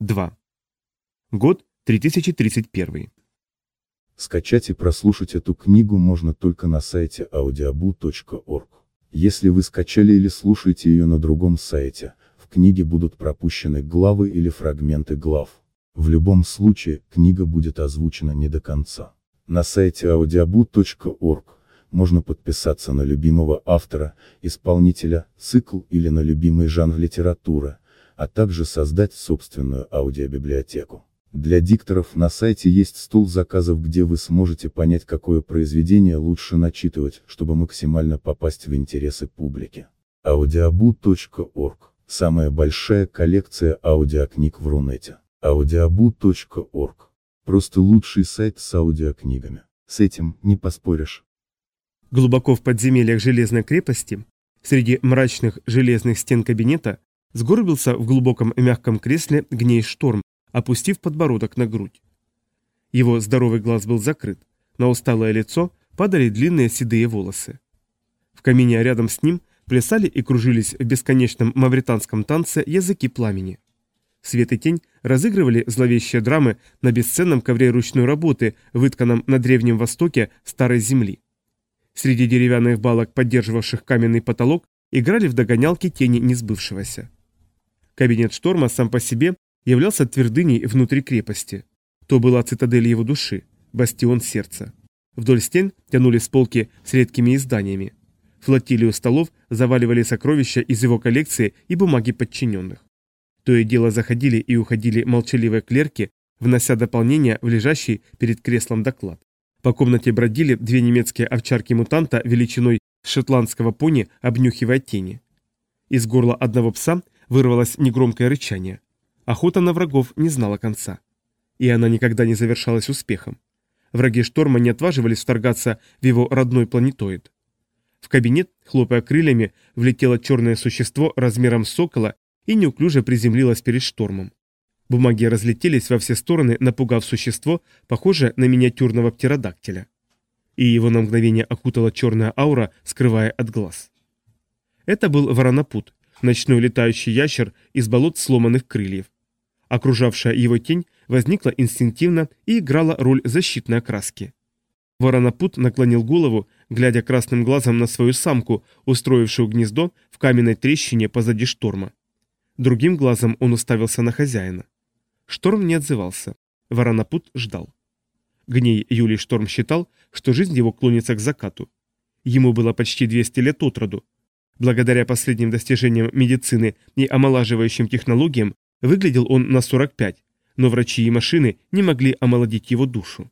2. Год 3031. Скачать и прослушать эту книгу можно только на сайте audiobu.org. Если вы скачали или слушаете ее на другом сайте, в книге будут пропущены главы или фрагменты глав. В любом случае, книга будет озвучена не до конца. На сайте audiobu.org можно подписаться на любимого автора, исполнителя, цикл или на любимый жанр литературы, а также создать собственную аудиобиблиотеку. Для дикторов на сайте есть стол заказов, где вы сможете понять, какое произведение лучше начитывать, чтобы максимально попасть в интересы публики. audiobu.org – самая большая коллекция аудиокниг в Рунете. audiobu.org – просто лучший сайт с аудиокнигами. С этим не поспоришь. Глубоко в подземельях железной крепости, среди мрачных железных стен кабинета, Сгорбился в глубоком мягком кресле гней шторм, опустив подбородок на грудь. Его здоровый глаз был закрыт, на усталое лицо падали длинные седые волосы. В камине рядом с ним плясали и кружились в бесконечном мавританском танце языки пламени. Свет и тень разыгрывали зловещие драмы на бесценном ковре ручной работы, вытканном на Древнем Востоке старой земли. Среди деревянных балок, поддерживавших каменный потолок, играли в догонялки тени несбывшегося. Кабинет шторма сам по себе являлся твердыней внутри крепости. То была цитадель его души, бастион сердца. Вдоль стен тянулись полки с редкими изданиями. Флотилию столов заваливали сокровища из его коллекции и бумаги подчиненных. То и дело заходили и уходили молчаливые клерки, внося дополнение в лежащий перед креслом доклад. По комнате бродили две немецкие овчарки-мутанта величиной шотландского пони, обнюхивая тени. Из горла одного пса вырвалось негромкое рычание. Охота на врагов не знала конца. И она никогда не завершалась успехом. Враги шторма не отваживались вторгаться в его родной планетоид. В кабинет, хлопая крыльями, влетело черное существо размером сокола и неуклюже приземлилось перед штормом. Бумаги разлетелись во все стороны, напугав существо, похожее на миниатюрного птеродактиля. И его на мгновение окутала черная аура, скрывая от глаз. Это был воронопут, ночной летающий ящер из болот сломанных крыльев. Окружавшая его тень возникла инстинктивно и играла роль защитной окраски. Воронопут наклонил голову, глядя красным глазом на свою самку, устроившую гнездо в каменной трещине позади шторма. Другим глазом он уставился на хозяина. Шторм не отзывался. Воронопут ждал. Гней Юлий Шторм считал, что жизнь его клонится к закату. Ему было почти 200 лет от роду, Благодаря последним достижениям медицины и омолаживающим технологиям выглядел он на 45, но врачи и машины не могли омолодить его душу.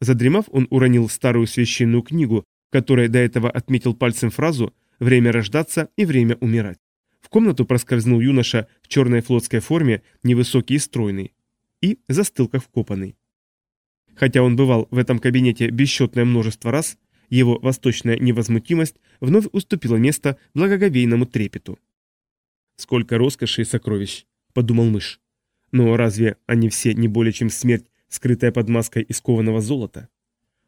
Задремав, он уронил старую священную книгу, которой до этого отметил пальцем фразу «время рождаться и время умирать». В комнату проскользнул юноша в черной флотской форме, невысокий и стройный, и застыл как вкопанный. Хотя он бывал в этом кабинете бесчетное множество раз, его восточная невозмутимость вновь уступила место благоговейному трепету. «Сколько роскоши и сокровищ!» – подумал мышь. «Но разве они все не более чем смерть, скрытая под маской искованного золота?»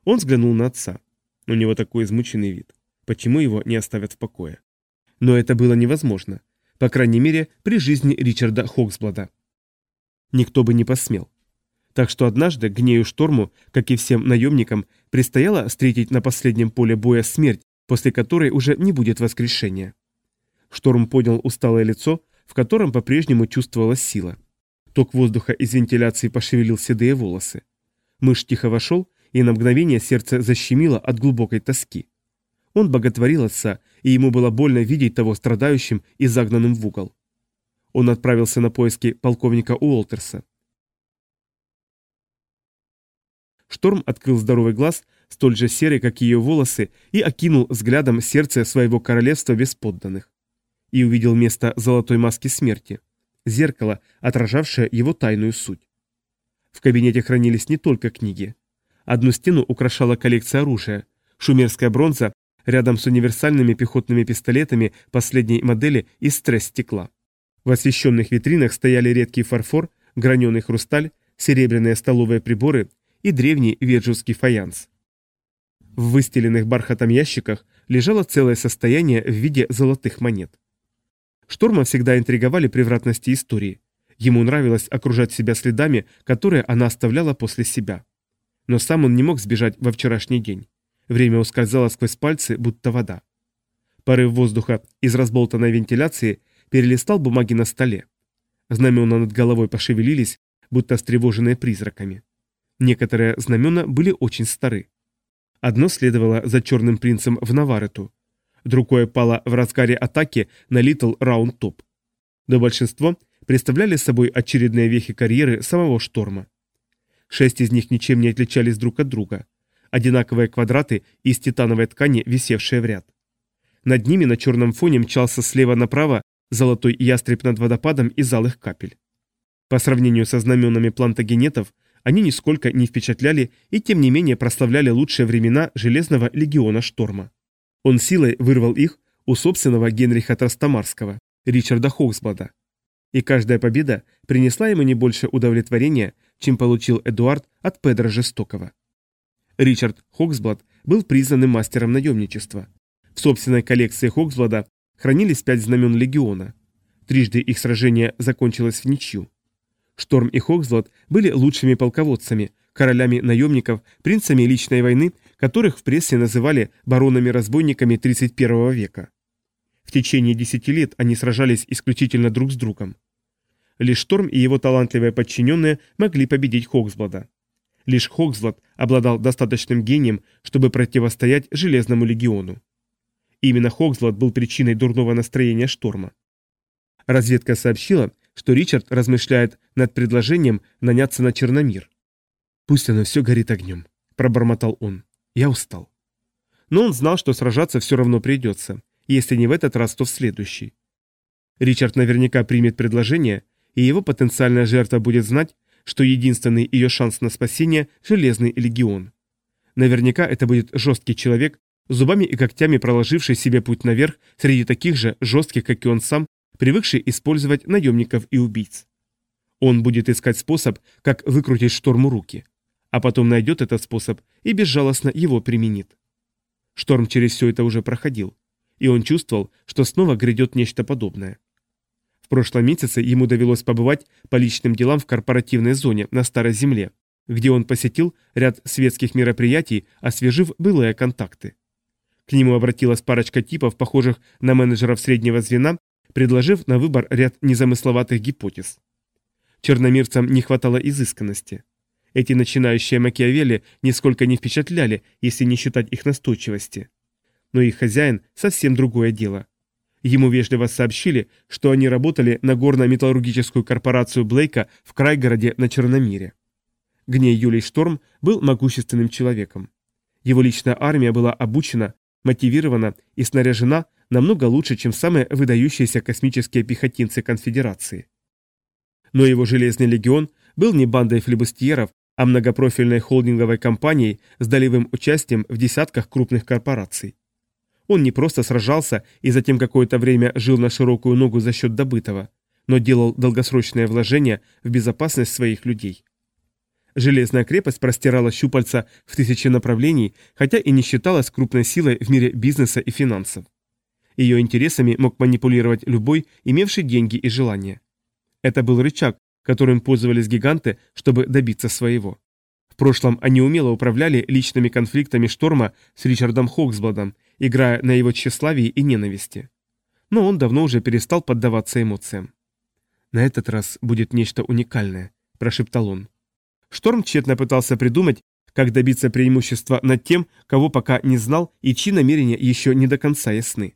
Он взглянул на отца. У него такой измученный вид. Почему его не оставят в покое? Но это было невозможно. По крайней мере, при жизни Ричарда Хоксблада. Никто бы не посмел. Так что однажды Гнею Шторму, как и всем наемникам, предстояло встретить на последнем поле боя смерть, после которой уже не будет воскрешения. Шторм поднял усталое лицо, в котором по-прежнему чувствовалась сила. Ток воздуха из вентиляции пошевелил седые волосы. Мышь тихо вошел, и на мгновение сердце защемило от глубокой тоски. Он боготворил отца, и ему было больно видеть того страдающим и загнанным в угол. Он отправился на поиски полковника Уолтерса. Шторм открыл здоровый глаз, столь же серый, как ее волосы, и окинул взглядом сердце своего королевства без подданных. И увидел место золотой маски смерти, зеркало, отражавшее его тайную суть. В кабинете хранились не только книги. Одну стену украшала коллекция оружия, шумерская бронза рядом с универсальными пехотными пистолетами последней модели из стресс-стекла. В освещенных витринах стояли редкий фарфор, граненый хрусталь, серебряные столовые приборы и древний веджевский фаянс. В выстеленных бархатом ящиках лежало целое состояние в виде золотых монет. Шторма всегда интриговали превратности истории. Ему нравилось окружать себя следами, которые она оставляла после себя. Но сам он не мог сбежать во вчерашний день. Время ускользало сквозь пальцы, будто вода. Порыв воздуха из разболтанной вентиляции перелистал бумаги на столе. Знамена над головой пошевелились, будто встревоженные призраками. Некоторые знамена были очень стары. Одно следовало за черным принцем в Наварету, другое пало в разгаре атаки на Литл Раунд Топ. Но большинство представляли собой очередные вехи карьеры самого шторма. Шесть из них ничем не отличались друг от друга. Одинаковые квадраты из титановой ткани, висевшие в ряд. Над ними на черном фоне мчался слева направо золотой ястреб над водопадом из алых капель. По сравнению со знаменами плантагенетов, они нисколько не впечатляли и тем не менее прославляли лучшие времена Железного легиона Шторма. Он силой вырвал их у собственного Генриха Трастамарского, Ричарда Хоксблада. И каждая победа принесла ему не больше удовлетворения, чем получил Эдуард от Педра Жестокого. Ричард Хоксблад был признанным мастером наемничества. В собственной коллекции Хоксблада хранились пять знамен легиона. Трижды их сражение закончилось в ничью. Шторм и Хоксблад были лучшими полководцами, королями наемников, принцами личной войны, которых в прессе называли баронами-разбойниками 31 века. В течение десяти лет они сражались исключительно друг с другом. Лишь Шторм и его талантливые подчиненные могли победить Хоксблада. Лишь Хоксблад обладал достаточным гением, чтобы противостоять Железному легиону. Именно Хоксблад был причиной дурного настроения Шторма. Разведка сообщила, что Ричард размышляет над предложением наняться на Черномир. «Пусть оно все горит огнем», — пробормотал он. «Я устал». Но он знал, что сражаться все равно придется, если не в этот раз, то в следующий. Ричард наверняка примет предложение, и его потенциальная жертва будет знать, что единственный ее шанс на спасение – Железный Легион. Наверняка это будет жесткий человек, зубами и когтями проложивший себе путь наверх среди таких же жестких, как и он сам, привыкший использовать наемников и убийц. Он будет искать способ, как выкрутить шторму руки, а потом найдет этот способ и безжалостно его применит. Шторм через все это уже проходил, и он чувствовал, что снова грядет нечто подобное. В прошлом месяце ему довелось побывать по личным делам в корпоративной зоне на Старой Земле, где он посетил ряд светских мероприятий, освежив былые контакты. К нему обратилась парочка типов, похожих на менеджеров среднего звена, предложив на выбор ряд незамысловатых гипотез. Черномирцам не хватало изысканности. Эти начинающие Макиавелли нисколько не впечатляли, если не считать их настойчивости. Но их хозяин совсем другое дело. Ему вежливо сообщили, что они работали на горно-металлургическую корпорацию Блейка в Крайгороде на Черномире. Гней Юлий Шторм был могущественным человеком. Его личная армия была обучена, мотивирована и снаряжена намного лучше, чем самые выдающиеся космические пехотинцы Конфедерации. Но его Железный легион был не бандой флебустьеров, а многопрофильной холдинговой компанией с долевым участием в десятках крупных корпораций. Он не просто сражался и затем какое-то время жил на широкую ногу за счет добытого, но делал долгосрочные вложения в безопасность своих людей. Железная крепость простирала щупальца в тысячи направлений, хотя и не считалась крупной силой в мире бизнеса и финансов. Ее интересами мог манипулировать любой, имевший деньги и желания. Это был рычаг, которым пользовались гиганты, чтобы добиться своего. В прошлом они умело управляли личными конфликтами Шторма с Ричардом Хоксбладом играя на его тщеславии и ненависти. Но он давно уже перестал поддаваться эмоциям. «На этот раз будет нечто уникальное», – прошептал он. Шторм тщетно пытался придумать, как добиться преимущества над тем, кого пока не знал и чьи намерения еще не до конца ясны.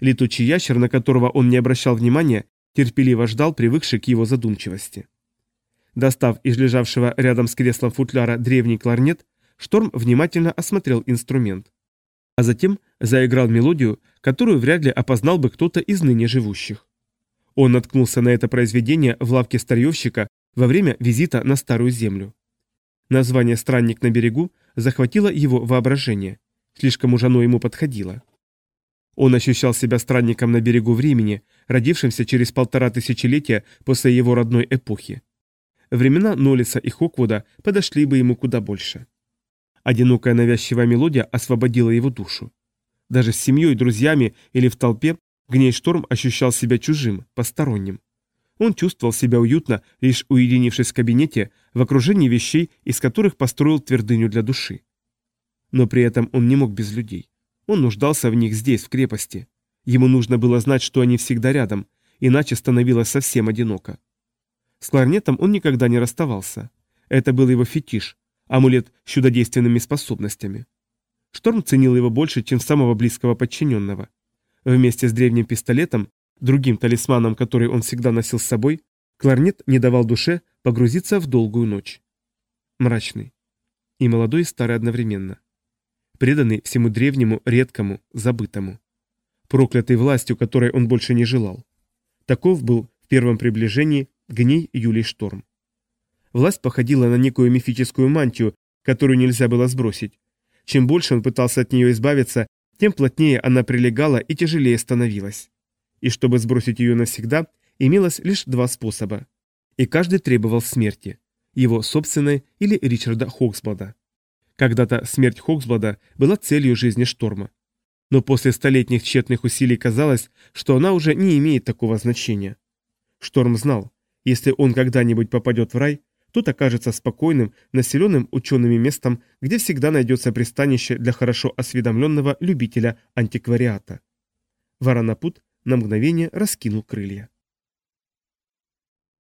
Летучий ящер, на которого он не обращал внимания, терпеливо ждал, привыкший к его задумчивости. Достав из лежавшего рядом с креслом футляра древний кларнет, Шторм внимательно осмотрел инструмент а затем заиграл мелодию, которую вряд ли опознал бы кто-то из ныне живущих. Он наткнулся на это произведение в лавке старьевщика во время визита на Старую Землю. Название «Странник на берегу» захватило его воображение, слишком уж оно ему подходило. Он ощущал себя странником на берегу времени, родившимся через полтора тысячелетия после его родной эпохи. Времена Нолиса и Хоквуда подошли бы ему куда больше. Одинокая навязчивая мелодия освободила его душу. Даже с семьей, друзьями или в толпе Гней Шторм ощущал себя чужим, посторонним. Он чувствовал себя уютно, лишь уединившись в кабинете, в окружении вещей, из которых построил твердыню для души. Но при этом он не мог без людей. Он нуждался в них здесь, в крепости. Ему нужно было знать, что они всегда рядом, иначе становилось совсем одиноко. С кларнетом он никогда не расставался. Это был его фетиш, амулет с чудодейственными способностями. Шторм ценил его больше, чем самого близкого подчиненного. Вместе с древним пистолетом, другим талисманом, который он всегда носил с собой, кларнет не давал душе погрузиться в долгую ночь. Мрачный. И молодой и старый одновременно. Преданный всему древнему, редкому, забытому. Проклятый властью, которой он больше не желал. Таков был в первом приближении гней Юлий Шторм. Власть походила на некую мифическую мантию, которую нельзя было сбросить. Чем больше он пытался от нее избавиться, тем плотнее она прилегала и тяжелее становилась. И чтобы сбросить ее навсегда, имелось лишь два способа. И каждый требовал смерти. Его собственной или Ричарда Хоксблада. Когда-то смерть Хоксблада была целью жизни Шторма. Но после столетних тщетных усилий казалось, что она уже не имеет такого значения. Шторм знал, если он когда-нибудь попадет в рай, тут окажется спокойным, населенным учеными местом, где всегда найдется пристанище для хорошо осведомленного любителя антиквариата. Варанапут на мгновение раскинул крылья.